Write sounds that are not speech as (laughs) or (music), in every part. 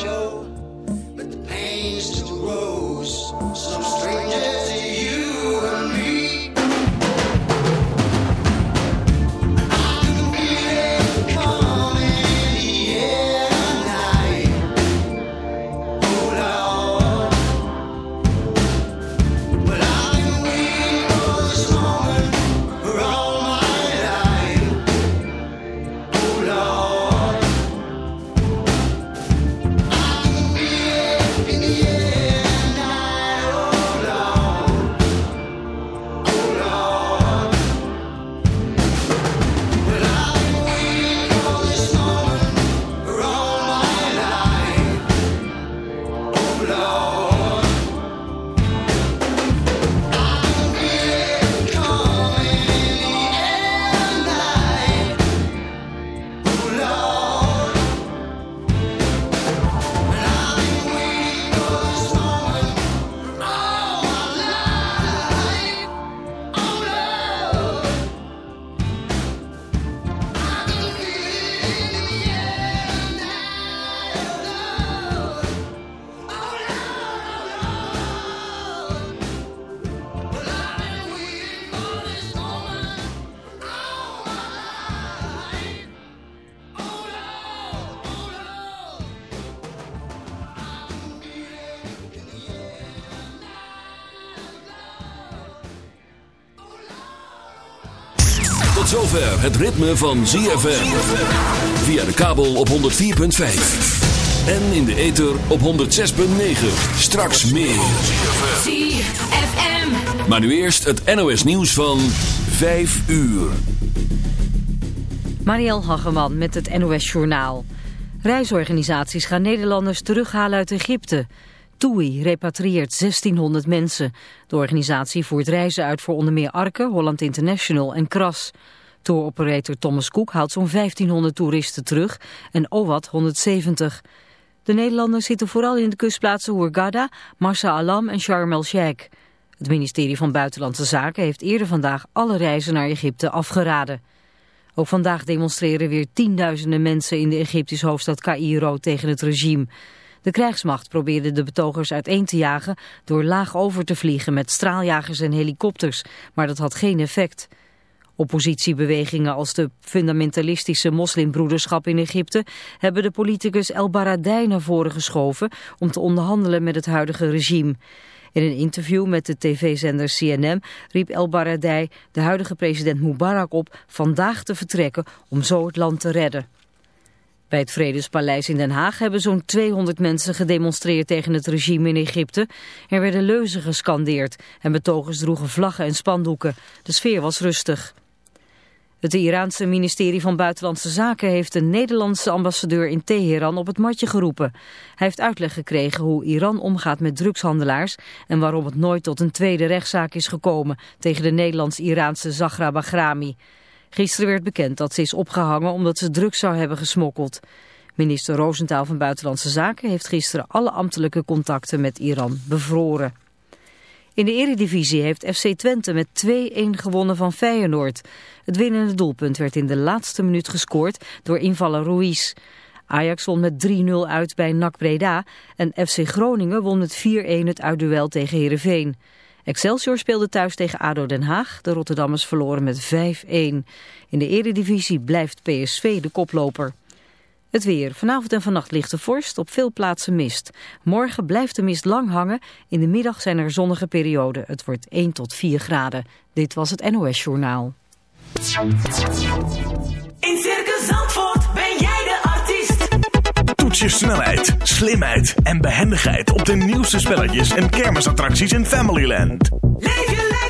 show, but the pain's still grows. rose. Some het ritme van ZFM. Via de kabel op 104.5. En in de ether op 106.9. Straks meer. ZFM. Maar nu eerst het NOS nieuws van 5 uur. Marielle Hageman met het NOS Journaal. Reisorganisaties gaan Nederlanders terughalen uit Egypte... TUI repatrieert 1600 mensen. De organisatie voert reizen uit voor onder meer Arke, Holland International en Kras. Touroperator Thomas Cook haalt zo'n 1500 toeristen terug en OWAT 170. De Nederlanders zitten vooral in de kustplaatsen Hurghada, Marsa Alam en Sharm el-Sheikh. Het ministerie van Buitenlandse Zaken heeft eerder vandaag alle reizen naar Egypte afgeraden. Ook vandaag demonstreren weer tienduizenden mensen in de Egyptische hoofdstad Cairo tegen het regime. De krijgsmacht probeerde de betogers uiteen te jagen door laag over te vliegen met straaljagers en helikopters, maar dat had geen effect. Oppositiebewegingen als de fundamentalistische moslimbroederschap in Egypte hebben de politicus El Baradei naar voren geschoven om te onderhandelen met het huidige regime. In een interview met de tv-zender CNN riep El Baradei de huidige president Mubarak op vandaag te vertrekken om zo het land te redden. Bij het Vredespaleis in Den Haag hebben zo'n 200 mensen gedemonstreerd tegen het regime in Egypte. Er werden leuzen gescandeerd en betogers droegen vlaggen en spandoeken. De sfeer was rustig. Het Iraanse ministerie van Buitenlandse Zaken heeft de Nederlandse ambassadeur in Teheran op het matje geroepen. Hij heeft uitleg gekregen hoe Iran omgaat met drugshandelaars en waarom het nooit tot een tweede rechtszaak is gekomen tegen de Nederlands-Iraanse Zahra Bahrami. Gisteren werd bekend dat ze is opgehangen omdat ze drugs zou hebben gesmokkeld. Minister Roosentaal van Buitenlandse Zaken heeft gisteren alle ambtelijke contacten met Iran bevroren. In de eredivisie heeft FC Twente met 2-1 gewonnen van Feyenoord. Het winnende doelpunt werd in de laatste minuut gescoord door invaller Ruiz. Ajax won met 3-0 uit bij NAC Breda en FC Groningen won met 4-1 het uitduel tegen Heerenveen. Excelsior speelde thuis tegen ADO Den Haag. De Rotterdammers verloren met 5-1. In de eredivisie blijft PSV de koploper. Het weer. Vanavond en vannacht ligt de vorst, op veel plaatsen mist. Morgen blijft de mist lang hangen. In de middag zijn er zonnige perioden. Het wordt 1 tot 4 graden. Dit was het NOS Journaal. In Circus Zandvoort ben jij de artiest. Toets je snelheid, slimheid en behendigheid op de nieuwste spelletjes en kermisattracties in Familyland. Leef je lekker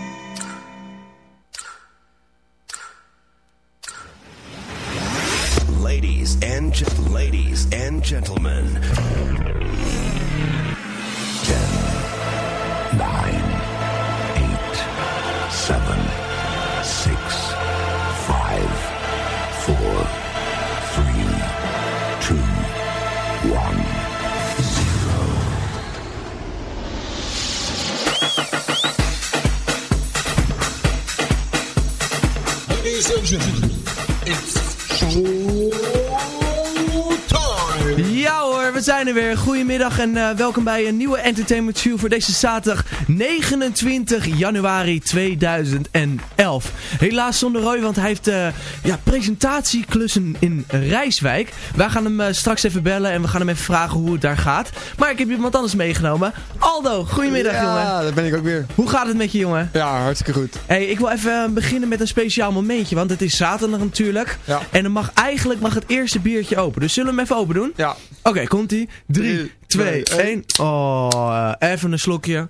Goedemiddag en eh, welkom bij een nieuwe Entertainment View voor deze zaterdag 29 januari 2011. Helaas zonder Roy, want hij heeft eh, ja, presentatieklussen in Rijswijk. Wij gaan hem eh, straks even bellen en we gaan hem even vragen hoe het daar gaat. Maar ik heb iemand anders meegenomen. Aldo, goedemiddag jongen. Ja, daar ben ik ook weer. Hoe gaat het met je jongen? Ja, hartstikke goed. Hey, ik wil even beginnen met een speciaal momentje, want het is zaterdag natuurlijk. Ja. En dan mag eigenlijk mag het eerste biertje open. Dus zullen we hem even open doen? Ja. Oké, komt ie. 3, Drie, 2, twee, 1. Oh, eh, even een slokje.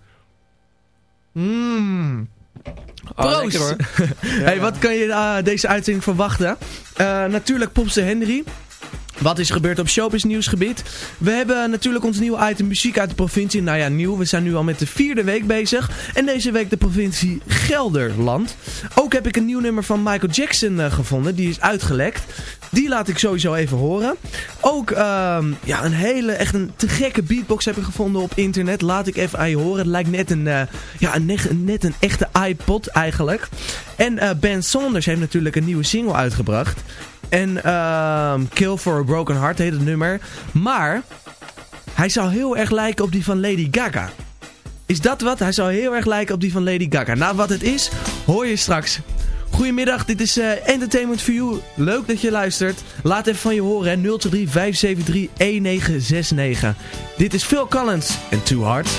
Mmm. Proost! lekker hoor. (laughs) hey, wat kan je uh, deze uitzending verwachten? Uh, natuurlijk Popste Henry. Wat is gebeurd op Showbiz nieuwsgebied? We hebben natuurlijk ons nieuwe item muziek uit de provincie. Nou ja, nieuw. We zijn nu al met de vierde week bezig. En deze week de provincie Gelderland. Ook heb ik een nieuw nummer van Michael Jackson uh, gevonden. Die is uitgelekt. Die laat ik sowieso even horen. Ook uh, ja, een hele, echt een te gekke beatbox heb ik gevonden op internet. Laat ik even aan je horen. Het lijkt net een, uh, ja, een, net een echte iPod eigenlijk. En uh, Ben Saunders heeft natuurlijk een nieuwe single uitgebracht. En uh, Kill for a Broken Heart heet het nummer. Maar hij zou heel erg lijken op die van Lady Gaga. Is dat wat? Hij zou heel erg lijken op die van Lady Gaga. Nou, wat het is, hoor je straks. Goedemiddag, dit is uh, Entertainment for You. Leuk dat je luistert. Laat even van je horen, hè. 023 573 1969. Dit is Phil Collins en Too Hard.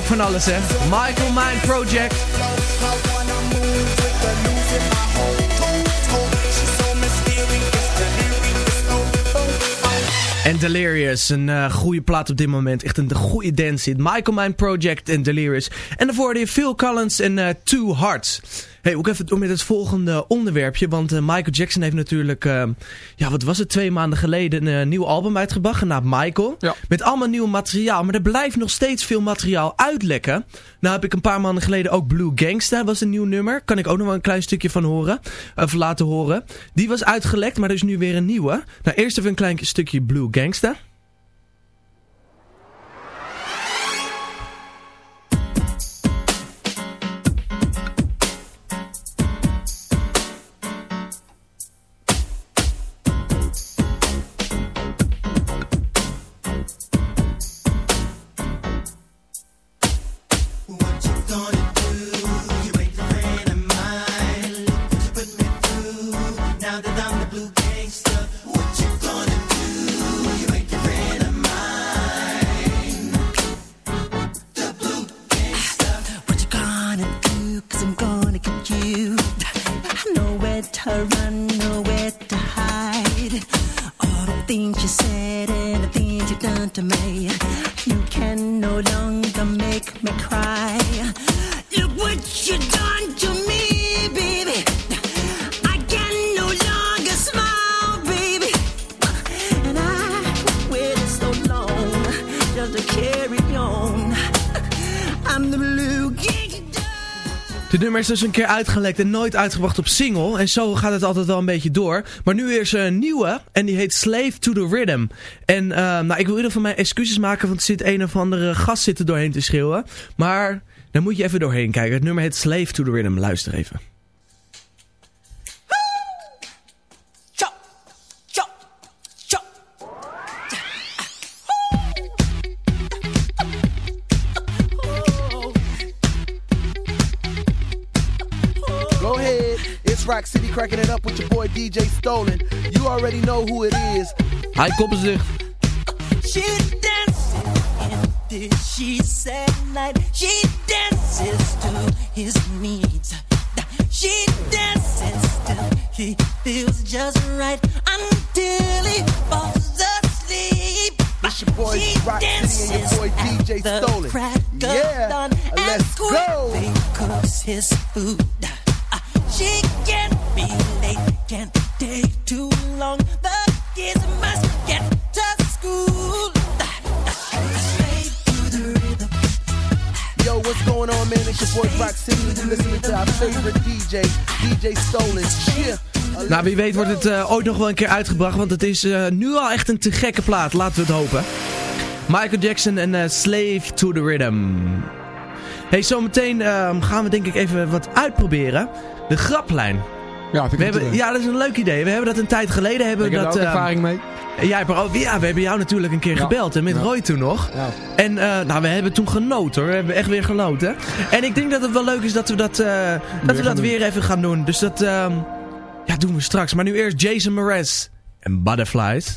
ook van alles, hè? Michael Mind Project. En Delirious, een eh, goede plaat op dit moment. Echt een goede dance hit. Michael Mind Project en Delirious. En daarvoor de Phil Collins en uh, Two Hearts. Hey, ook even met het volgende onderwerpje. Want eh, Michael Jackson heeft natuurlijk, eh, ja, wat was het, twee maanden geleden een eh, nieuw album uitgebracht, genaamd Michael. Met allemaal nieuw materiaal. Maar er blijft nog steeds veel materiaal uitlekken. Nou heb ik een paar maanden geleden ook Blue Gangsta, was een nieuw nummer. Kan ik ook nog wel een klein stukje van horen, of laten horen. Die was uitgelekt, maar er is nu weer een nieuwe. Nou, eerst even een klein stukje Blue Gangsta. Is dus een keer uitgelekt en nooit uitgebracht op single. En zo gaat het altijd wel een beetje door. Maar nu is er een nieuwe en die heet Slave to the Rhythm. En eh, nou, ik wil ieder van mijn excuses maken, want er zit een of andere gast zitten doorheen te schreeuwen. Maar daar moet je even doorheen kijken. Het nummer heet Slave to the Rhythm. Luister even. Rock City cracking it up with your boy DJ Stolen. You already know who it is. Hij koppelt zich. She dances in the sheets at night. She dances to his needs. She dances till he feels just right until he falls asleep. It's your boy She Rock City and your boy DJ Stolen. Yeah, let's and go. quickly cooks his food. Nou, wie weet wordt het eh, ooit nog wel een keer uitgebracht. Want het is eh, nu al echt een te gekke plaat. Laten we het hopen. Michael Jackson en eh, Slave to the Rhythm. Hey, zometeen ehm, gaan we denk ik even wat uitproberen. De graplijn. Ja, vind ik We hebben, ja, dat is een leuk idee. We hebben dat een tijd geleden. Hebben Ik we heb er dat, ook ehm, ervaring mee. Jij hebt er ook, ja, we hebben jou natuurlijk een keer Ja. gebeld. En met Ja. Roy toen nog. Ja. En eh, nou, we hebben toen genoten hoor. We hebben echt weer genoten. En ik denk dat het wel leuk is dat we dat, eh, dat, we dat doen. weer even gaan doen. Dus dat ehm, ja, doen we straks. Maar nu eerst Jason Mraz en Butterflies.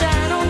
shadow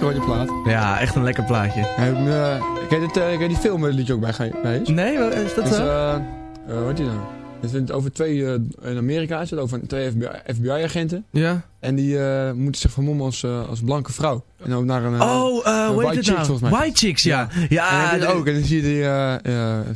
Lekker hoor, plaat. Ja, echt een lekker plaatje. Heeft, eh, ken, je dit, eh, ken je die film waar het liedje ook bij, bij is? Nee, wat is dat is, zo? eh, eh, hoe heet die nou? Het is over twee, eh, in Amerika is het, over twee FBI-agenten. Ja. En die eh, moeten zich vermommen als, eh, als blanke vrouw. En ook naar een, eh, Oh, heet white het chick nou? volgens mij. White chicks, ja. Ja, en de- ook. En dan zie je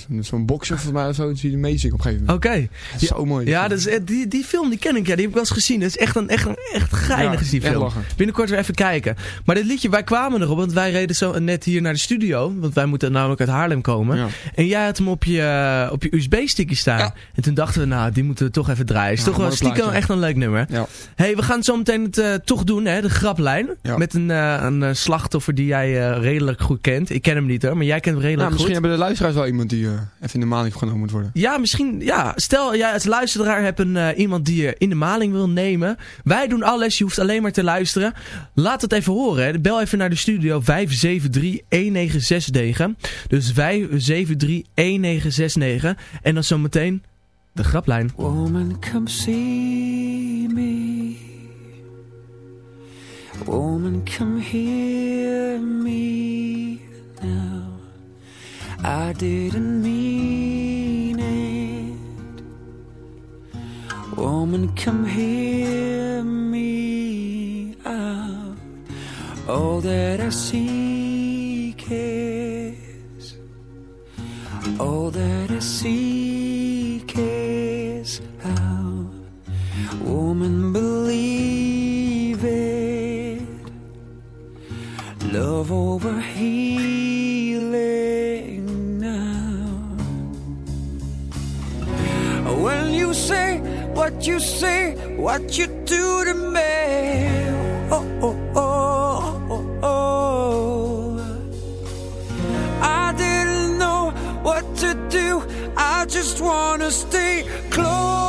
die, zo'n- bokser volgens mij of zo, dan zie je die meezingen op een gegeven moment. Oké. Dat zo mooi. Ja, dat is, die, die film die ken ik, ja, die heb ik wel eens gezien. Dat is echt een echt, een, echt geinig Ja, die film. lachen. Binnenkort weer even kijken. Maar dit liedje, wij kwamen erop, want wij reden zo net hier naar de studio. Want wij moeten namelijk uit Haarlem komen. Ja. En jij had hem op je, op je USB-stickje staan. En toen dachten we, nou, die moeten we toch even draaien. Is toch wel stiekem echt een leuk nummer. Ja. hey, we gaan zo zometeen het eh, toch doen, hè, de graplijn. Ja. Met een, eh, een eh, slachtoffer die jij eh, redelijk goed kent. Ik ken hem niet hoor, maar jij kent hem redelijk Nou, misschien goed. hebben de luisteraars wel iemand die eh, even in de maling genomen moet worden. Ja, misschien, ja. Stel, jij als luisteraar hebt een, eh, iemand die je in de maling wil nemen. Wij doen alles, je hoeft alleen maar te luisteren. Laat het even horen. Hè. Bel even naar de studio 573-1969. Dus 573-1969. En dan zometeen de graplijn. Woman, come see me. Woman, come hear me now. I didn't mean it. Woman, come hear me out. All that I seek is all that I seek is how woman believe Love over healing now. When you say what you say, what you do to me. Oh, oh, oh, oh, oh. oh. I didn't know what to do. I just wanna stay close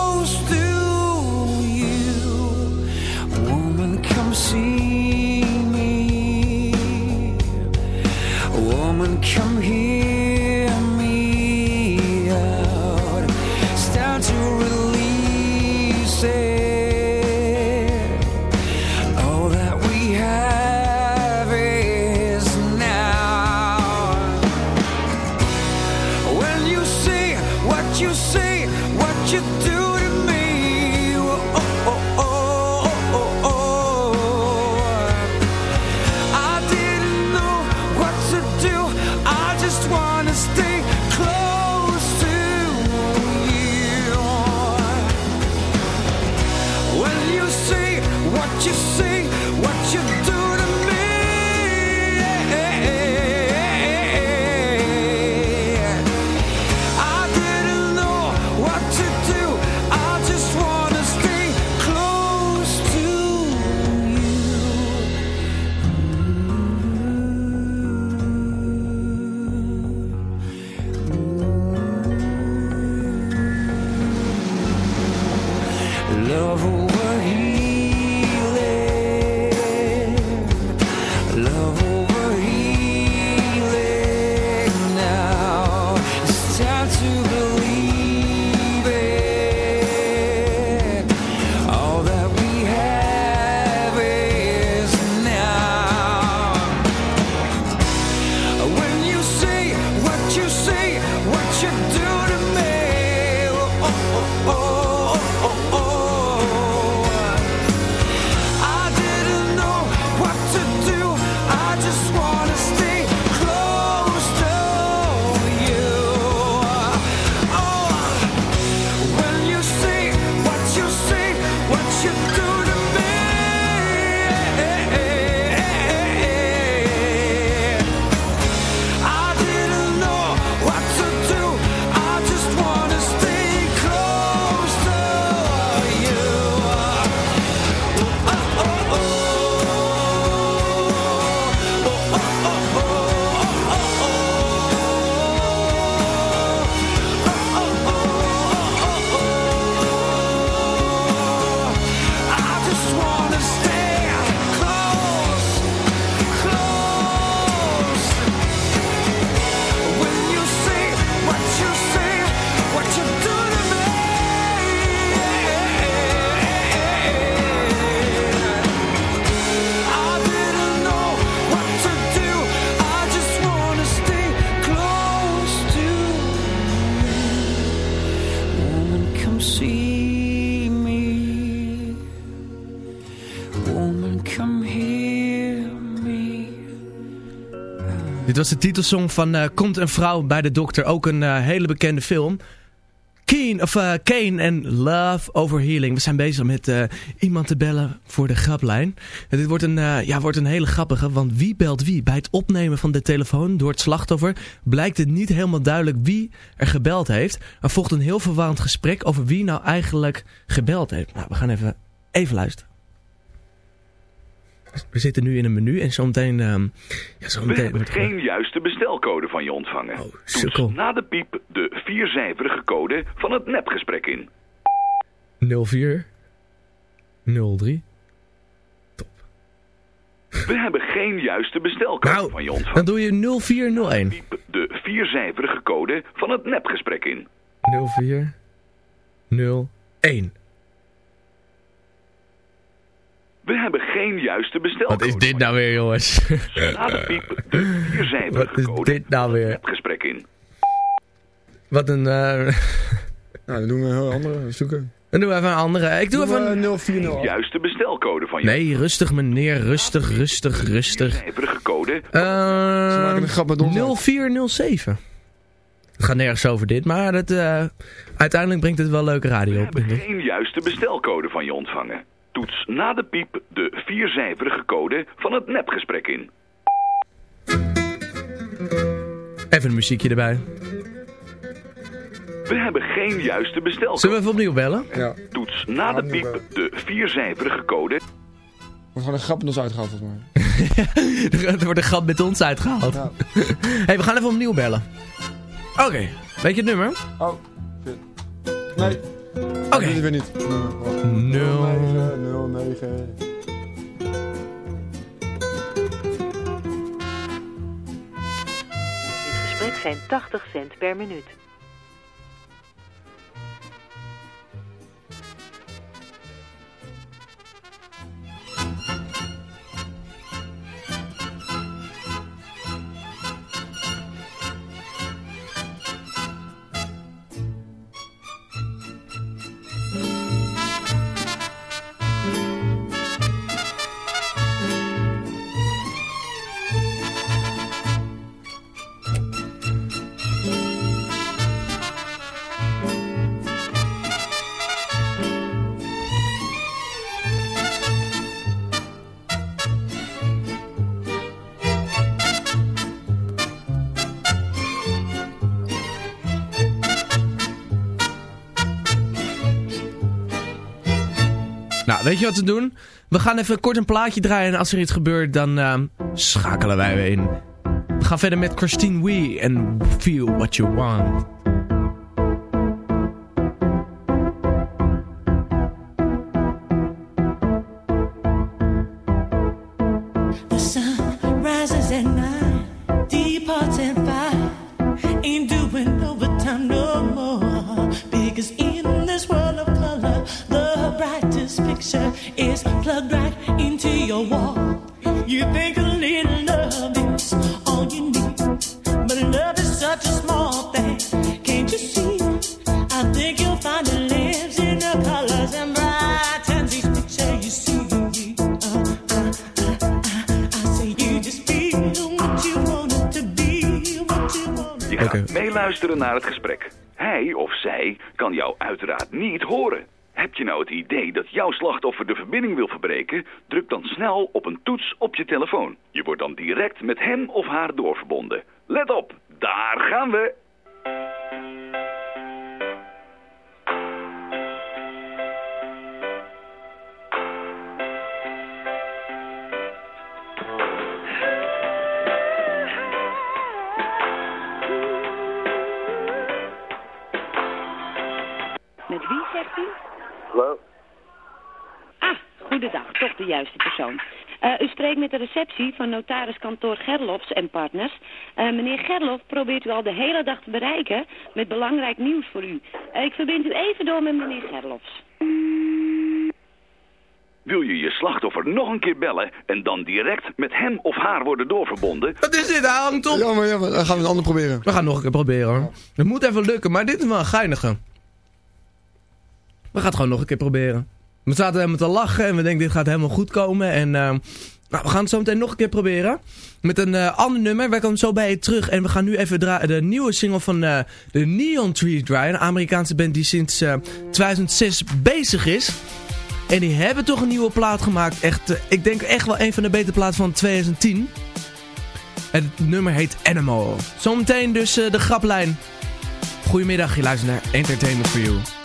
was de titelsong van eh, Komt een vrouw bij de dokter. Ook een eh, hele bekende film. Keen, of eh, Kane en Love Over Healing. We zijn bezig met iemand te bellen voor de graplijn. En dit wordt een, ja, wordt een hele grappige, want wie belt wie? Bij het opnemen van de telefoon door het slachtoffer blijkt het niet helemaal duidelijk wie er gebeld heeft. Er volgt een heel verwarrend gesprek over wie nou eigenlijk gebeld heeft. Nou, we gaan even, even luisteren. We zitten nu in een menu en zometeen... ehm ja, We zometeen hebben gewoon- geen juiste bestelcode van je ontvangen. sukkel. Toets na de piep de viercijferige code van het nepgesprek in. 04 03 We hebben geen juiste bestelcode Nou, van je ontvangen. Dan doe je 0401. De viercijferige code van het nepgesprek in. 04 01. We hebben geen juiste Wat bestelcode. is dit nou weer, jongens? Na de piep de viercijferige Wat is code dit nou weer? gesprek in. Wat een... eh (laughs) Nou, dan doen we een heel andere. Zoeken. dan doen we even een andere. Ik doe even een... 040. Juiste bestelcode van je Nee, rustig meneer. Rustig, rustig, rustig. viercijferige code. Uh, een grap met ons 0407. Het gaat nergens over dit, maar dat, eh, uiteindelijk brengt het wel leuke radio op. denk ik. Geen juiste bestelcode van je ontvangen. Toets na de piep de viercijferige code van het nepgesprek in. Even een muziekje erbij. We hebben geen juiste bestelcode. Zullen we even opnieuw bellen? Ja. Toets na de piep de viercijferige code. wordt gewoon een grap met ons uitgehaald volgens mij. (laughs) er wordt een gat met ons uitgehaald. (laughs) hey, we gaan even opnieuw bellen. Oké, weet je het nummer? Oh, shit. Nee. Oké. Dit is weer niet. Nul. 09, 09. Dit gesprek zijn 80 cent per minuut. Weet je wat we doen? We gaan even kort een plaatje draaien en als er iets gebeurt, dan ehm, schakelen wij weer in. We gaan verder met Christine Wee en Feel What You Want. Niet horen. Heb je nou het idee dat jouw slachtoffer de verbinding wil verbreken? Druk dan snel op een toets op je telefoon. Je wordt dan direct met hem of haar doorverbonden. Let op, daar gaan we! Met wie zegt u? Hallo? Ah, goedendag, toch de juiste persoon. Eh, u spreekt met de receptie van notariskantoor Gerlofs en Partners. Eh, meneer Gerlof probeert u al de hele dag te bereiken met belangrijk nieuws voor u. Eh, ik verbind u even door met meneer Gerlofs. Wil je je slachtoffer nog een keer bellen en dan direct met hem of haar worden doorverbonden? Wat is dit? Hij hangt op. Ja, maar ja, dan gaan we een ander proberen. We gaan nog een keer proberen hoor. Het moet even lukken, maar dit is wel een geinige. We gaan het gewoon nog een keer proberen. We zaten helemaal te lachen en we denken dit gaat helemaal goed komen. En eh, nou, we gaan het zo meteen nog een keer proberen. Met een eh, ander nummer. Wij komen zo bij je terug. En we gaan nu even de nieuwe single van eh, de Neon Tree draaien. Een Amerikaanse band die sinds eh, 2006 bezig is. En die hebben toch een nieuwe plaat gemaakt. Echt, eh, ik denk echt wel een van de betere platen van 2010. En het nummer heet Animal. Zometeen dus eh, de graplijn. Goedemiddag, je luistert naar Entertainment for You.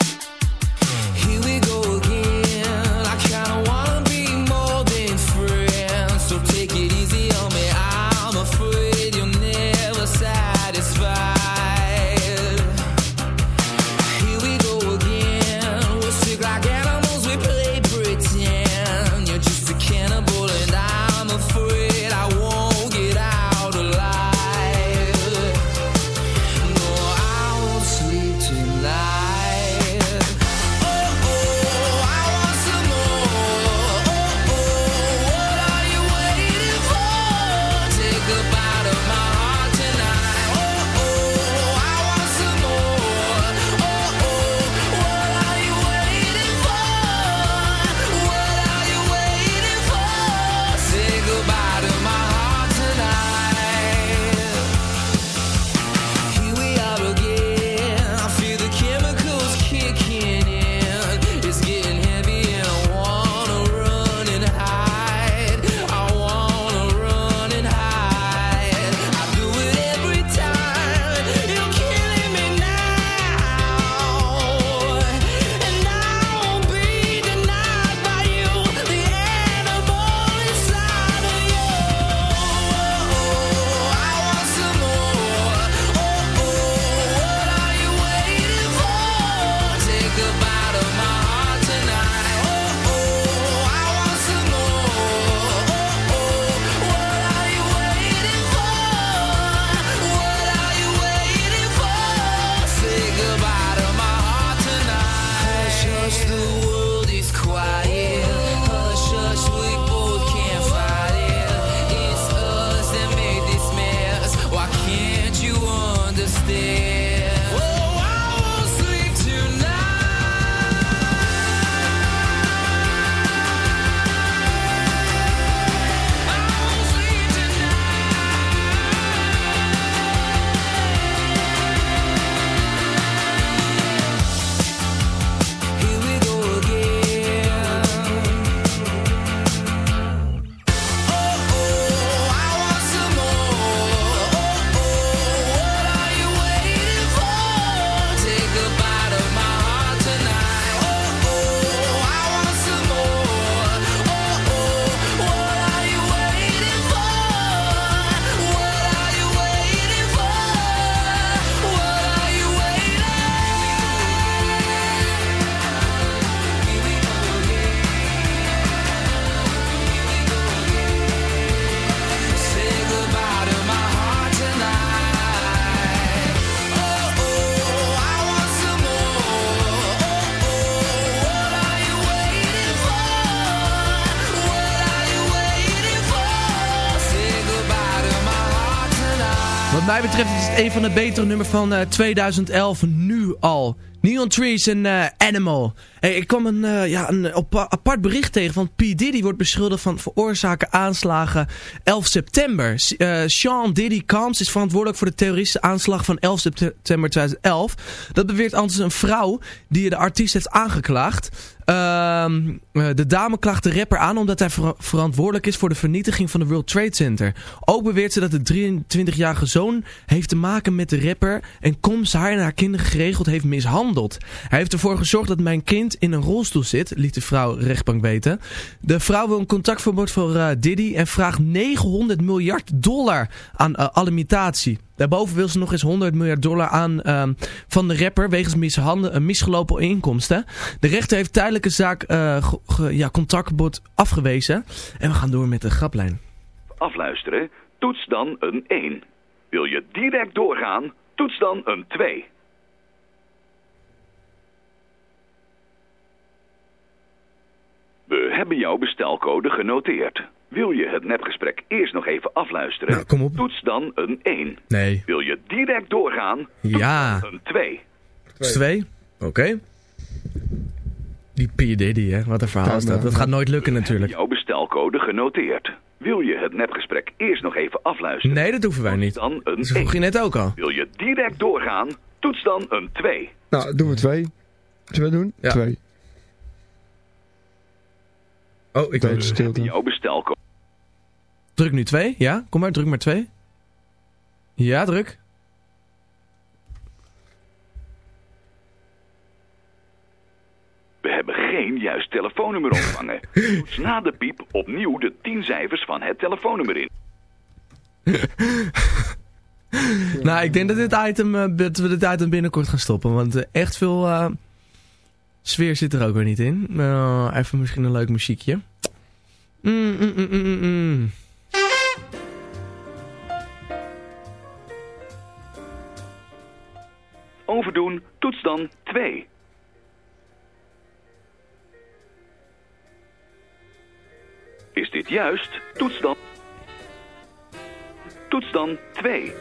Een van de betere nummers van eh, 2011 nu al. Neon Trees en eh, Animal. Ik kwam een, eh, ja, een apart bericht tegen van P. Diddy wordt beschuldigd van veroorzaken aanslagen 11 september. Eh, Sean Diddy Combs is verantwoordelijk voor de terroristische aanslag van 11 september 2011. Dat beweert anders een vrouw die de artiest heeft aangeklaagd. Ehm, eh, de dame klaagt de rapper aan omdat hij ver- verantwoordelijk is voor de vernietiging van de World Trade Center. Ook beweert ze dat de 23-jarige zoon heeft te maken met de rapper en Combs haar en haar kinderen geregeld heeft mishandeld. Hij heeft ervoor gezorgd dat mijn kind in een rolstoel zit, liet de vrouw rechtbank weten. De vrouw wil een contactverbod voor eh, Diddy en vraagt 900 miljard dollar aan eh, alimentatie. Daarboven wil ze nog eens 100 miljard dollar aan ehm, van de rapper wegens mishanden, uh, misgelopen inkomsten. De rechter heeft tijdelijke zaak eh, ja, contactverbod afgewezen. En we gaan door met de graplijn. Afluisteren, toets dan een 1. Wil je direct doorgaan, toets dan een 2. We hebben jouw bestelcode genoteerd. Wil je het nepgesprek eerst nog even afluisteren? Nou, kom op. Toets dan een 1. Nee. Wil je direct doorgaan? Ja. Een 2. Twee. Oké. Die P. Diddy, hè. Wat een verhaal is dat. Dat gaat nooit lukken natuurlijk. Jouw bestelcode genoteerd. Wil je het nepgesprek eerst nog even afluisteren? Nee, dat hoeven wij niet. Dan een Dat vroeg je 1. net ook al. Wil je direct doorgaan? Toets dan een 2. Nou, doen we twee. Zullen we doen? Ja. Oh, ik Tweede stilte. Jouw. Druk nu twee. Ja, kom maar. Druk maar twee. Ja, druk. We hebben geen juist telefoonnummer ontvangen. (laughs) Toets na de piep opnieuw de 10 cijfers van het telefoonnummer in. (laughs) Nou, ik denk dat, dit item, eh, dat we dit item binnenkort gaan stoppen. Want eh, echt veel eh, sfeer zit er ook weer niet in. Even misschien een leuk muziekje. Mm, mm, mm, mm, mm, mm. Overdoen, toets dan 2. Is dit juist? Toets dan. Toets dan 2.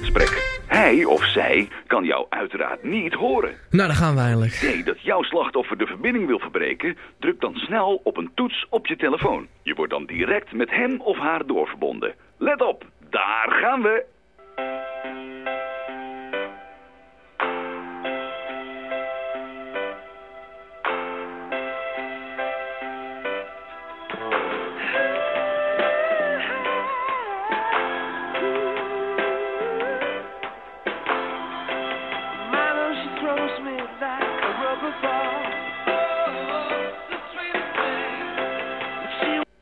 Gesprek. Hij of zij kan jou uiteraard niet horen. Nou, daar gaan we eindelijk. idee dat jouw slachtoffer de verbinding wil verbreken, druk dan snel op een toets op je telefoon. Je wordt dan direct met hem of haar doorverbonden. Let op, daar gaan we.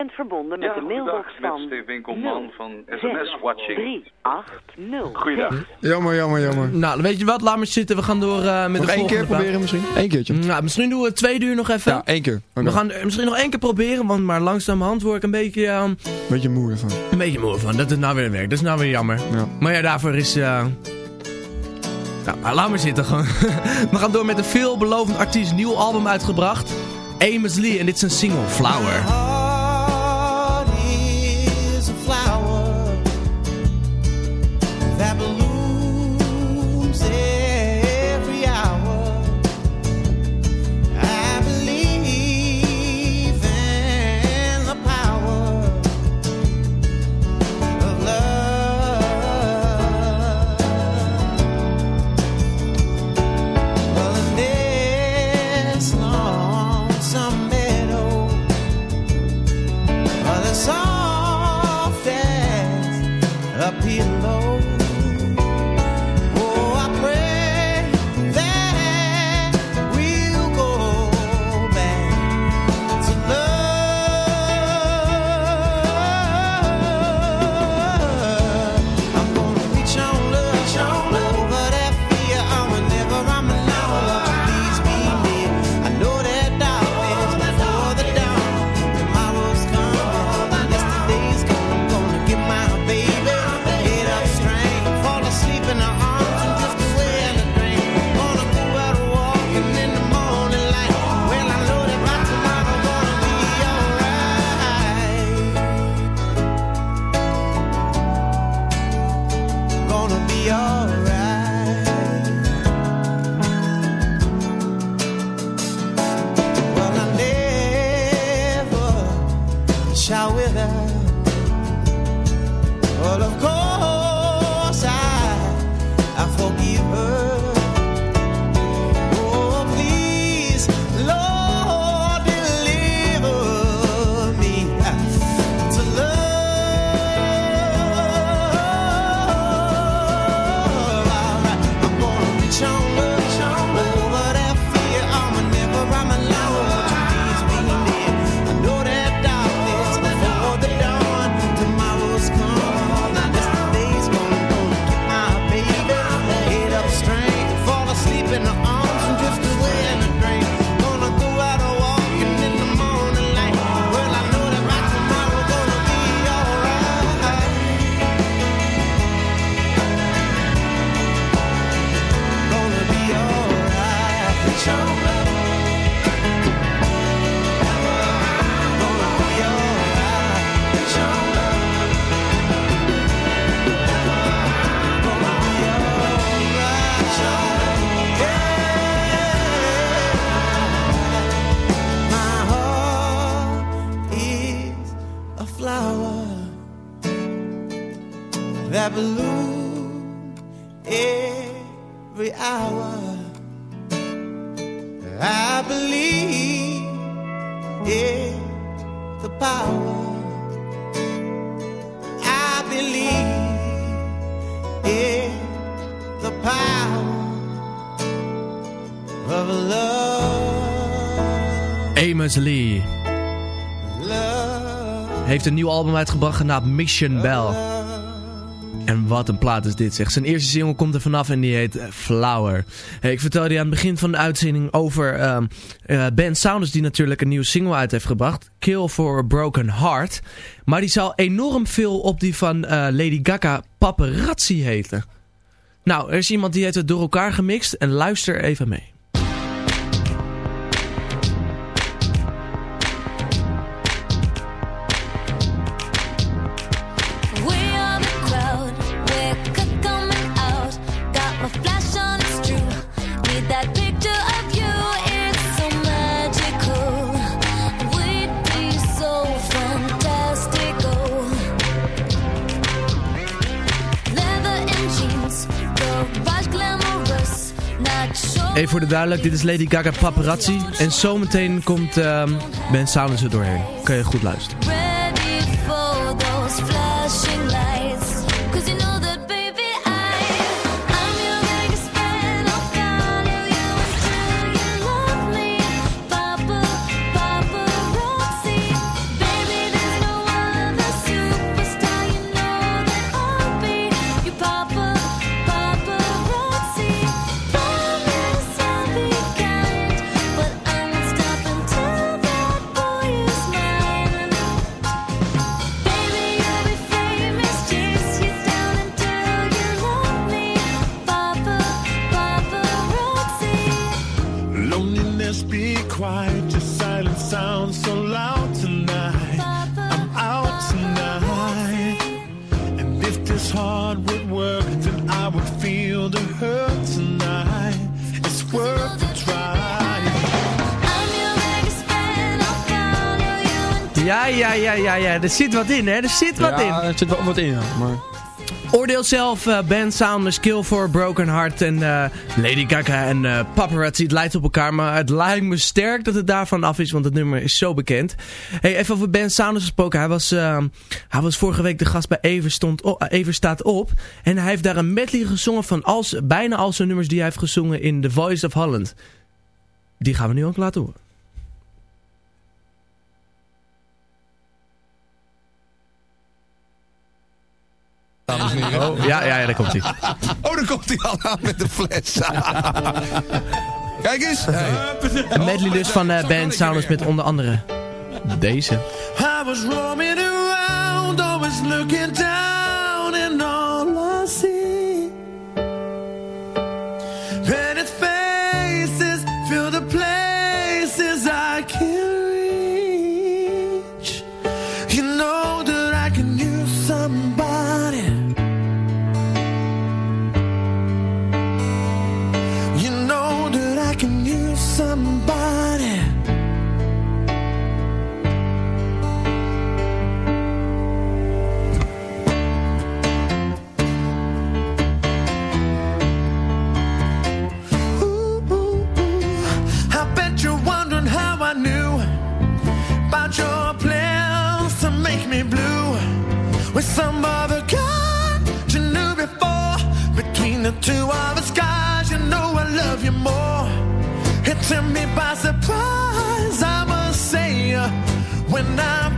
Bent verbonden met de mailbox van Steven Winkelman van SMS Watching. 380. Goeiedag. Jammer, jammer, jammer. Nou, weet je wat? Laat maar zitten. We gaan door eh, met Nog de één keer volgende proberen misschien? Eén keertje. Nou, misschien doen we twee uur nog even. Ja, één keer. We gaan er misschien nog één keer proberen, want maar langzamerhand word ik een beetje, eh, Beetje moe ervan. een beetje moe van. Dat het nou weer werkt. Dat is nou weer jammer. Ja. Maar ja, daarvoor is... eh Nou, maar laat maar zitten gewoon. (laughs) we gaan door met een veelbelovend artiest. Nieuw album uitgebracht. Amos Lee. En dit is een single, Flower. Amos Lee heeft een nieuw album uitgebracht genaamd Mission Bell. En wat een plaat is dit zeg. Zijn eerste single komt er vanaf en die heet Flower. Ik vertelde je aan het begin van de uitzending over ehm, eh, Ben Saunders die natuurlijk een nieuwe single uit heeft gebracht. Kill for a Broken Heart. Maar die zal enorm veel op die van eh, Lady Gaga Paparazzi heten. Nou, er is iemand die heeft het door elkaar gemixt en luister even mee. Duidelijk, dit is Lady Gaga Paparazzi. En zometeen komt ehm, Ben Saunders er doorheen. Kan je goed luisteren. Ja, ja, ja, ja, ja. Er zit wat in, hè? Er zit wat in. Ja, er zit wel wat in, ja. Maar... Oordeel zelf, eh, Ben Saunders, Kill for a Broken Heart en eh, Lady Gaga en eh, Paparazzi. Het lijkt op elkaar, maar het lijkt me sterk dat het daarvan af is, want het nummer is zo bekend. Hey, even over Ben Saunders gesproken. Hij was, eh, hij was vorige week de gast bij Even, stond o- Even Staat Op. En hij heeft daar een medley gezongen van als, bijna al zijn nummers die hij heeft gezongen in The Voice of Holland. Die gaan we nu ook laten horen. Dames en heren. Oh, ja, ja, ja, daar komt hij. (laughs) Oh, daar komt hij al aan met de fles. (laughs) Kijk eens. Hey. Een medley dus van eh, Ben Saunders met onder andere deze. I was roaming around, always looking down, some other guy you knew before. Between the two of us, guys, you know I love you more. It took me by surprise, I must say, uh, when I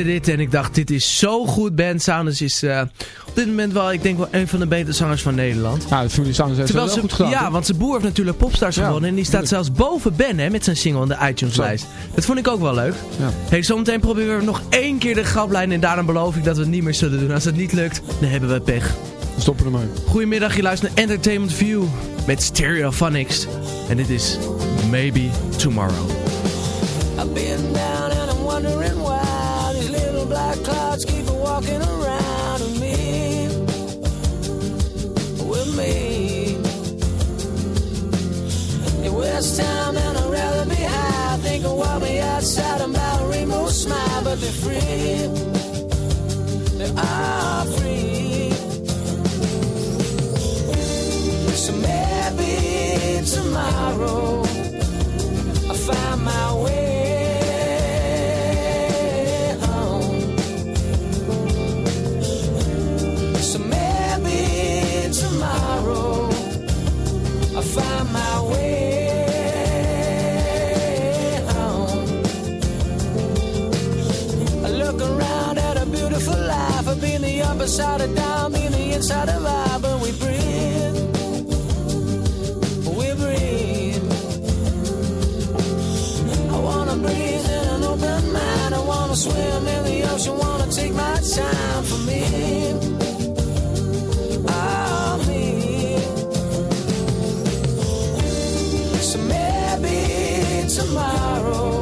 hoorde dit en ik dacht, dit is zo goed. Ben Saunders is eh, op dit moment wel, ik denk wel een van de betere zangers van Nederland. Ja, de familie Saunders heeft het wel ze, goed gedaan. Ja, toch? want zijn broer heeft natuurlijk Popstars Ja, gewonnen. En die staat zelfs boven Ben hè, met zijn single in de iTunes-lijst. Dat vond ik ook wel leuk. Ja. Hey, zometeen proberen we nog één keer de graplijn. En daarom beloof ik dat we het niet meer zullen doen. Als het niet lukt, dan hebben we pech. We stoppen ermee. Goedemiddag, je luistert naar Entertainment View met Stereophonics. En dit is Maybe Tomorrow. I've been down clouds keep walking around with me, with me. In West Town and I'd rather be high. Think of what me outside about a rainbow smile, but they're free. Been the upper side of down, been the inside of I, but we breathe. We breathe. I wanna breathe in an open mind. I wanna swim in the ocean. Wanna take my time for me. Oh, me. So maybe tomorrow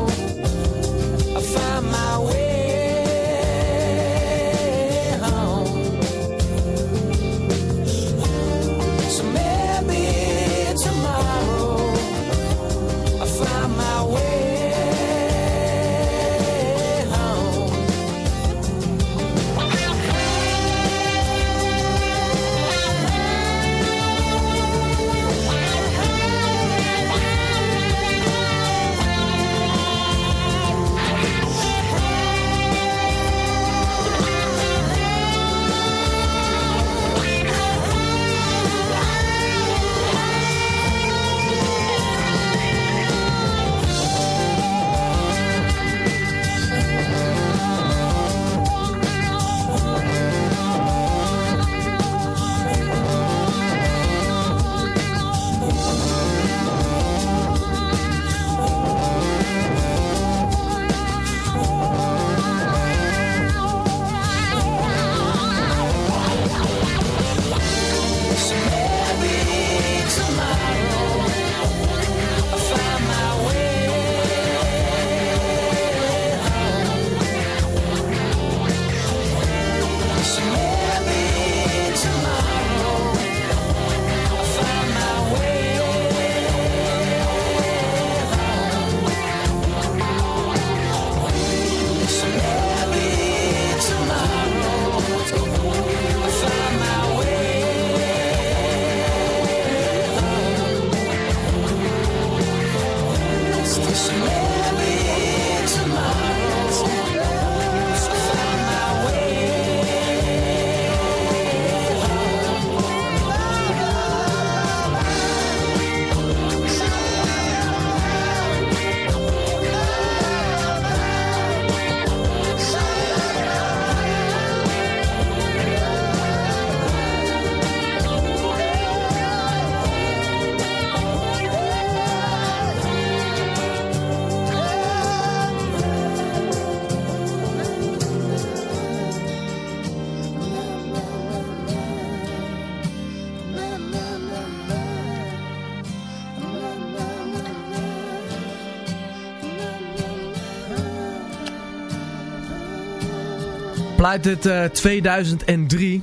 Plaat uit eh, 2003.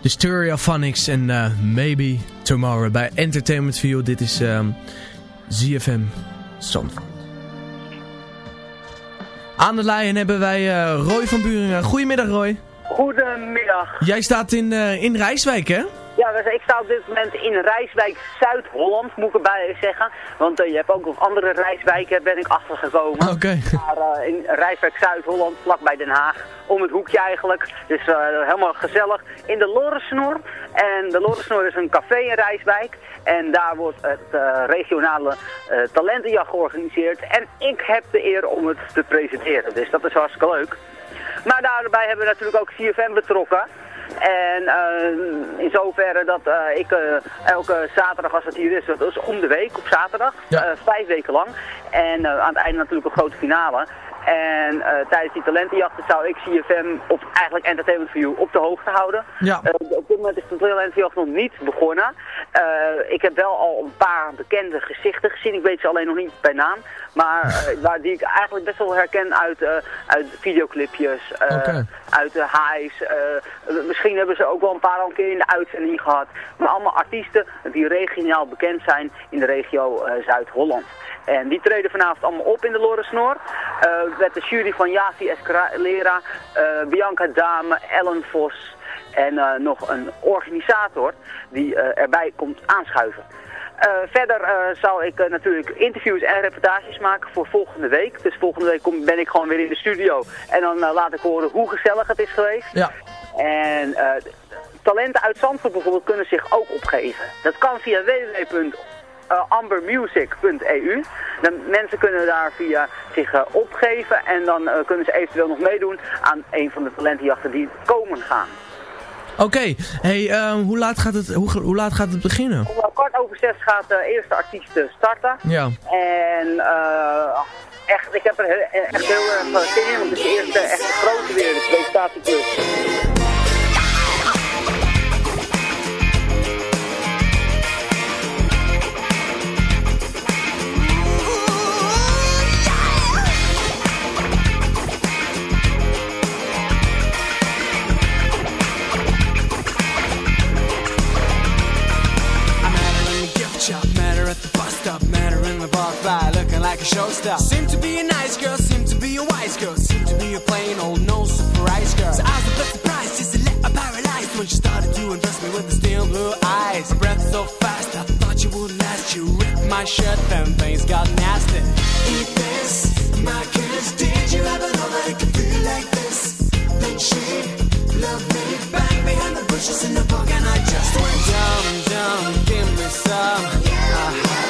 The Stereophonics en eh, Maybe Tomorrow bij Entertainment View. Dit is ehm, ZFM Zandvoort. Aan de lijn hebben wij eh, Roy van Buringen. Goedemiddag Roy. Goedemiddag. Jij staat in, eh, in Rijswijk hè? Ja, dus ik sta op dit moment in Rijswijk, Zuid-Holland, moet ik erbij zeggen. Want eh, je hebt ook nog andere Rijswijken, ben ik achtergekomen. Oké. Maar eh, in Rijswijk, Zuid-Holland, vlakbij Den Haag, om het hoekje eigenlijk. Dus eh, helemaal gezellig. In de Lorensnoor. En de Lorensnoor is een café in Rijswijk. En daar wordt het regionale talentenjacht georganiseerd. En ik heb de eer om het te presenteren. Dus dat is hartstikke leuk. Maar daarbij hebben we natuurlijk ook CFM betrokken. En eh, in zoverre dat eh, ik eh, elke zaterdag als het hier is, dat is om de week op zaterdag, eh, vijf weken lang. En aan het einde natuurlijk een grote finale. En eh, tijdens die talentenjachten zou ik CFM op eigenlijk Entertainment for You op de hoogte houden. Ja. Eh, op dit moment is de talentenjacht nog niet begonnen. Eh, ik heb wel al een paar bekende gezichten gezien. Ik weet ze alleen nog niet bij naam. Maar (laughs) waar, die ik eigenlijk best wel herken uit, uit videoclipjes, uit de highs. misschien hebben ze ook wel een paar al een keer in de uitzending gehad. Maar allemaal artiesten die regionaal bekend zijn in de regio Zuid-Holland. En die treden vanavond allemaal op in de Lorensnoor. Eh met de jury van Javi Escalera, eh, Bianca Dame, Ellen Vos en eh, nog een organisator die erbij komt aanschuiven. Verder zal ik natuurlijk interviews en reportages maken voor volgende week. Dus volgende week kom, ben ik gewoon weer in de studio. En dan laat ik horen hoe gezellig het is geweest. Ja. En talenten uit Zandvoort bijvoorbeeld kunnen zich ook opgeven. Dat kan via www.ambermusic.eu. Dan mensen kunnen daar via zich eh, opgeven en dan eh, kunnen ze eventueel nog meedoen aan een van de talentenjachten die komen gaan. Oké, hey, hoe, laat gaat het, hoe, hoe laat gaat het beginnen? Om eh, kwart over zes gaat de eerste artiest eh, starten. Ja. En eh, echt, ik heb er echt heel erg eh, zin in, want het is de eerste echt grote weer, de presentatieklus. Like a showstopper. Seemed to be a nice girl, seemed to be a wise girl, seemed to be a plain old no surprise girl. So I was a bit surprised, just a little paralyzed when she started to undress me with the steel blue eyes. Her breath so fast, I thought you would last. You ripped my shirt, then things got nasty. Eat this, my kiss. Did you ever know that it could feel like this? Then she loved me back behind the bushes in the park, and I just went yum yum, give me some. Ah, ah, ah, ah, ah,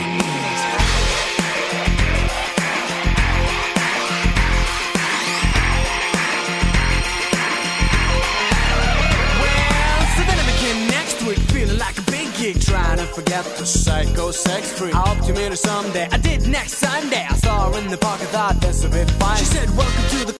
forget the psycho sex freak. I hope to meet her someday. I did next Sunday. I saw her in the park, I thought this would be fine. She said, Welcome to the